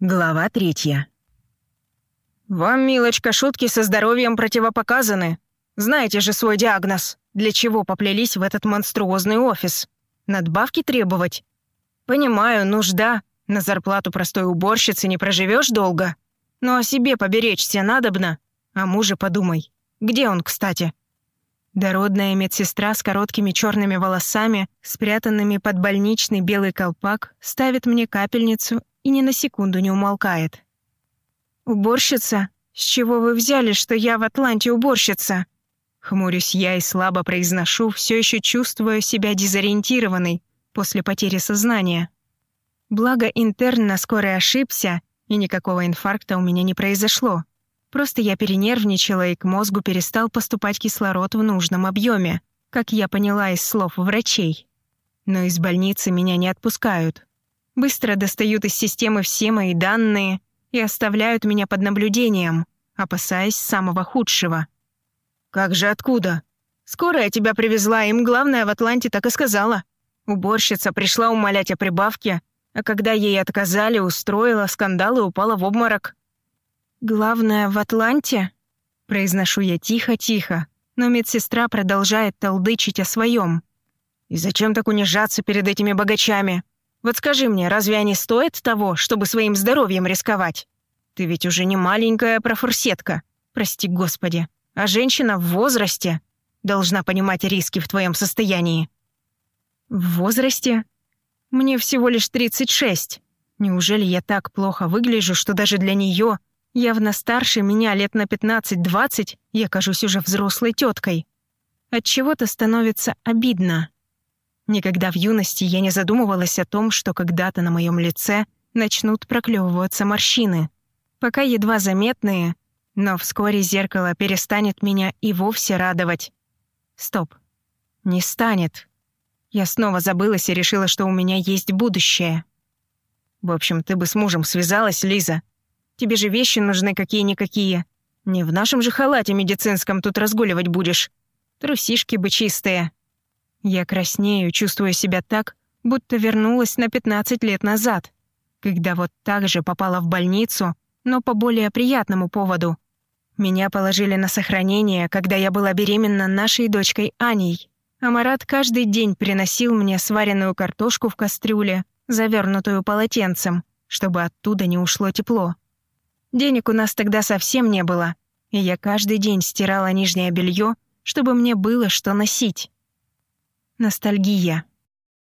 Глава третья. «Вам, милочка, шутки со здоровьем противопоказаны. Знаете же свой диагноз. Для чего поплелись в этот монструозный офис? Надбавки требовать? Понимаю, нужда. На зарплату простой уборщицы не проживешь долго. Но о себе поберечься надобно. О муже подумай. Где он, кстати?» Дородная медсестра с короткими черными волосами, спрятанными под больничный белый колпак, ставит мне капельницу и ни на секунду не умолкает. «Уборщица? С чего вы взяли, что я в Атланте уборщица?» Хмурюсь я и слабо произношу, все еще чувствуя себя дезориентированной после потери сознания. Благо интерн на скорой ошибся, и никакого инфаркта у меня не произошло. Просто я перенервничала, и к мозгу перестал поступать кислород в нужном объеме, как я поняла из слов врачей. Но из больницы меня не отпускают. Быстро достают из системы все мои данные и оставляют меня под наблюдением, опасаясь самого худшего. «Как же откуда? Скорая тебя привезла, им главное в Атланте так и сказала. Уборщица пришла умолять о прибавке, а когда ей отказали, устроила скандал и упала в обморок». «Главное в Атланте?» Произношу я тихо-тихо, но медсестра продолжает толдычить о своем. «И зачем так унижаться перед этими богачами? Вот скажи мне, разве они стоят того, чтобы своим здоровьем рисковать? Ты ведь уже не маленькая профурсетка, прости господи, а женщина в возрасте должна понимать риски в твоем состоянии». «В возрасте? Мне всего лишь 36. Неужели я так плохо выгляжу, что даже для нее, явно старше меня лет на 15-20, я кажусь уже взрослой теткой? От чего-то становится обидно. Никогда в юности я не задумывалась о том, что когда-то на моем лице начнут проклевываться морщины. Пока едва заметные, но вскоре зеркало перестанет меня и вовсе радовать. Стоп. Не станет. Я снова забылась и решила, что у меня есть будущее. В общем, ты бы с мужем связалась, Лиза. Тебе же вещи нужны какие-никакие. Не в нашем же халате медицинском тут разгуливать будешь. Трусишки бы чистые. Я краснею, чувствуя себя так, будто вернулась на 15 лет назад, когда вот так же попала в больницу, но по более приятному поводу. Меня положили на сохранение, когда я была беременна нашей дочкой Аней. А Марат каждый день приносил мне сваренную картошку в кастрюле, завернутую полотенцем, чтобы оттуда не ушло тепло. Денег у нас тогда совсем не было, и я каждый день стирала нижнее белье, чтобы мне было что носить. Ностальгия.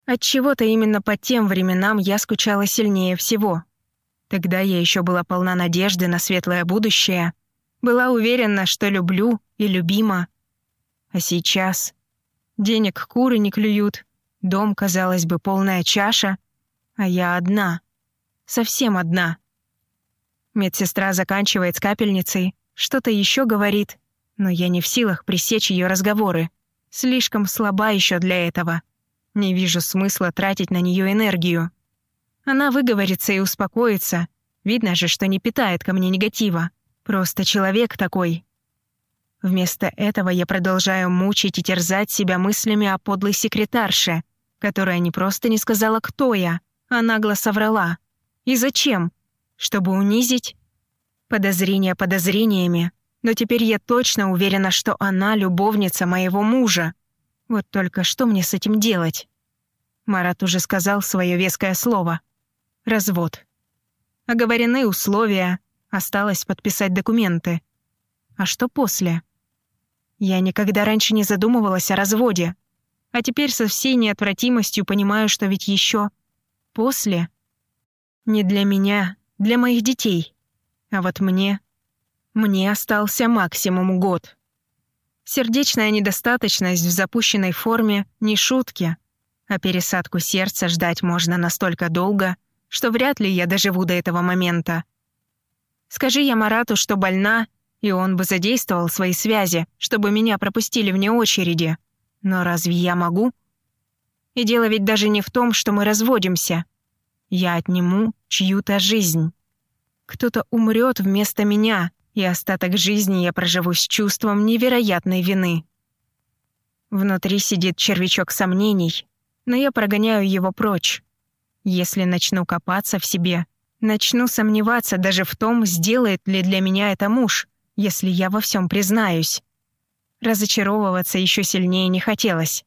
От чего-то именно по тем временам я скучала сильнее всего. Тогда я еще была полна надежды на светлое будущее, была уверена, что люблю и любима. А сейчас денег куры не клюют, дом, казалось бы, полная чаша, а я одна, совсем одна. Медсестра заканчивает с капельницей, что-то еще говорит, но я не в силах пресечь ее разговоры. Слишком слаба еще для этого. Не вижу смысла тратить на нее энергию. Она выговорится и успокоится. Видно же, что не питает ко мне негатива. Просто человек такой. Вместо этого я продолжаю мучить и терзать себя мыслями о подлой секретарше, которая не просто не сказала, кто я, а нагло соврала. И зачем? Чтобы унизить? Подозрения подозрениями, но теперь я точно уверена, что она любовница моего мужа. Вот только что мне с этим делать? Марат уже сказал свое веское слово. Развод. Оговорены условия, осталось подписать документы. А что после? Я никогда раньше не задумывалась о разводе, а теперь со всей неотвратимостью понимаю, что ведь еще после не для меня, для моих детей. А вот мне мне остался максимум год. Сердечная недостаточность в запущенной форме — не шутки, а пересадку сердца ждать можно настолько долго, что вряд ли я доживу до этого момента. Скажи я Марату, что больна, и он бы задействовал свои связи, чтобы меня пропустили вне очереди. Но разве я могу? И дело ведь даже не в том, что мы разводимся. Я отниму чью-то жизнь. Кто-то умрет вместо меня, и остаток жизни я проживу с чувством невероятной вины. Внутри сидит червячок сомнений, но я прогоняю его прочь. Если начну копаться в себе, Начну сомневаться даже в том, сделает ли для меня это муж, если я во всем признаюсь. Разочаровываться еще сильнее не хотелось.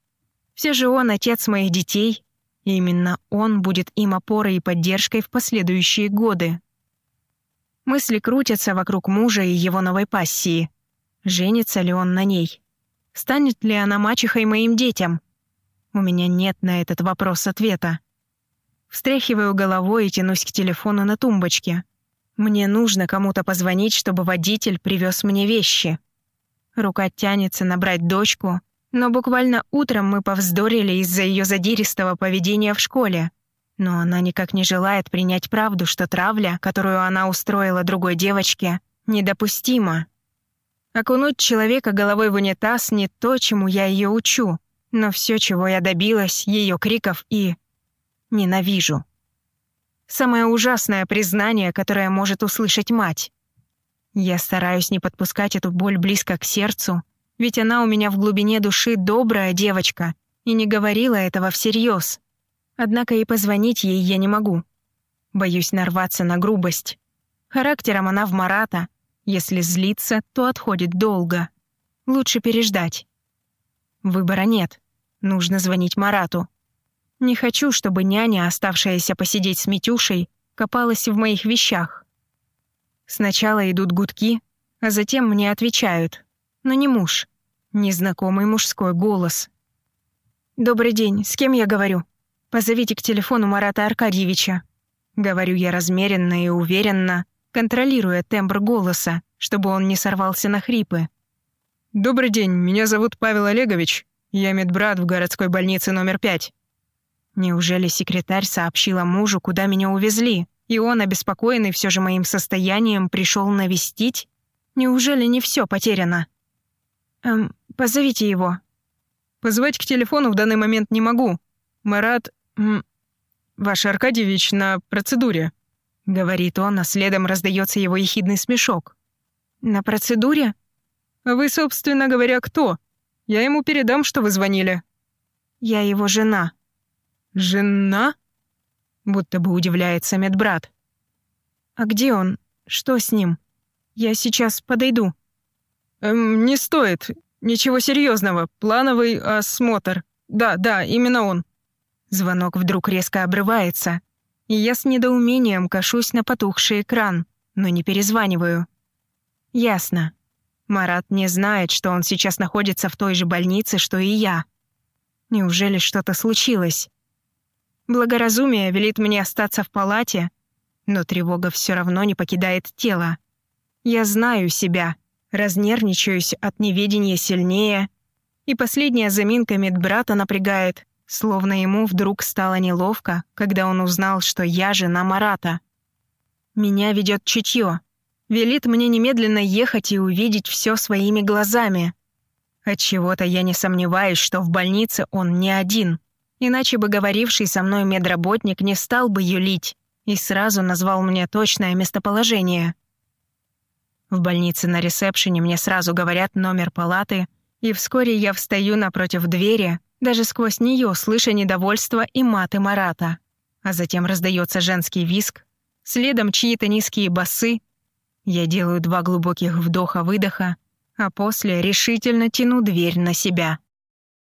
Все же он отец моих детей, и именно он будет им опорой и поддержкой в последующие годы. Мысли крутятся вокруг мужа и его новой пассии. Женится ли он на ней? Станет ли она мачехой моим детям? У меня нет на этот вопрос ответа. Встряхиваю головой и тянусь к телефону на тумбочке. Мне нужно кому-то позвонить, чтобы водитель привез мне вещи. Рука тянется набрать дочку, но буквально утром мы повздорили из-за ее задиристого поведения в школе. Но она никак не желает принять правду, что травля, которую она устроила другой девочке, недопустима. Окунуть человека головой в унитаз не то, чему я ее учу, но все, чего я добилась, ее криков и Ненавижу. Самое ужасное признание, которое может услышать мать. Я стараюсь не подпускать эту боль близко к сердцу, ведь она у меня в глубине души добрая девочка и не говорила этого всерьез. Однако и позвонить ей я не могу. Боюсь нарваться на грубость. Характером она в Марата. Если злится, то отходит долго. Лучше переждать. Выбора нет. Нужно звонить Марату. Не хочу, чтобы няня, оставшаяся посидеть с Митюшей, копалась в моих вещах. Сначала идут гудки, а затем мне отвечают. Но не муж. Незнакомый мужской голос. «Добрый день, с кем я говорю? Позовите к телефону Марата Аркадьевича». Говорю я размеренно и уверенно, контролируя тембр голоса, чтобы он не сорвался на хрипы. «Добрый день, меня зовут Павел Олегович. Я медбрат в городской больнице номер пять. Неужели секретарь сообщила мужу, куда меня увезли, и он, обеспокоенный все же моим состоянием, пришел навестить? Неужели не все потеряно? Эм, позовите его. Позвать к телефону в данный момент не могу. Марат... Ваш Аркадьевич на процедуре. Говорит он, а следом раздается его ехидный смешок. На процедуре? Вы, собственно говоря, кто? Я ему передам, что вы звонили. Я его жена. «Жена?» Будто бы удивляется медбрат. «А где он? Что с ним? Я сейчас подойду». «Эм, не стоит. Ничего серьезного. Плановый осмотр. Да, да, именно он». Звонок вдруг резко обрывается, и я с недоумением кашусь на потухший экран, но не перезваниваю. Ясно. Марат не знает, что он сейчас находится в той же больнице, что и я. Неужели что-то случилось? Благоразумие велит мне остаться в палате, но тревога все равно не покидает тело. Я знаю себя, разнервничаюсь от неведения сильнее, и последняя заминка медбрата напрягает, словно ему вдруг стало неловко, когда он узнал, что я жена Марата. Меня ведет чутье, велит мне немедленно ехать и увидеть все своими глазами. От чего то я не сомневаюсь, что в больнице он не один — Иначе бы говоривший со мной медработник не стал бы юлить и сразу назвал мне точное местоположение. В больнице на ресепшене мне сразу говорят номер палаты, и вскоре я встаю напротив двери, даже сквозь нее слыша недовольство и маты Марата. А затем раздается женский виск, следом чьи-то низкие басы. Я делаю два глубоких вдоха-выдоха, а после решительно тяну дверь на себя.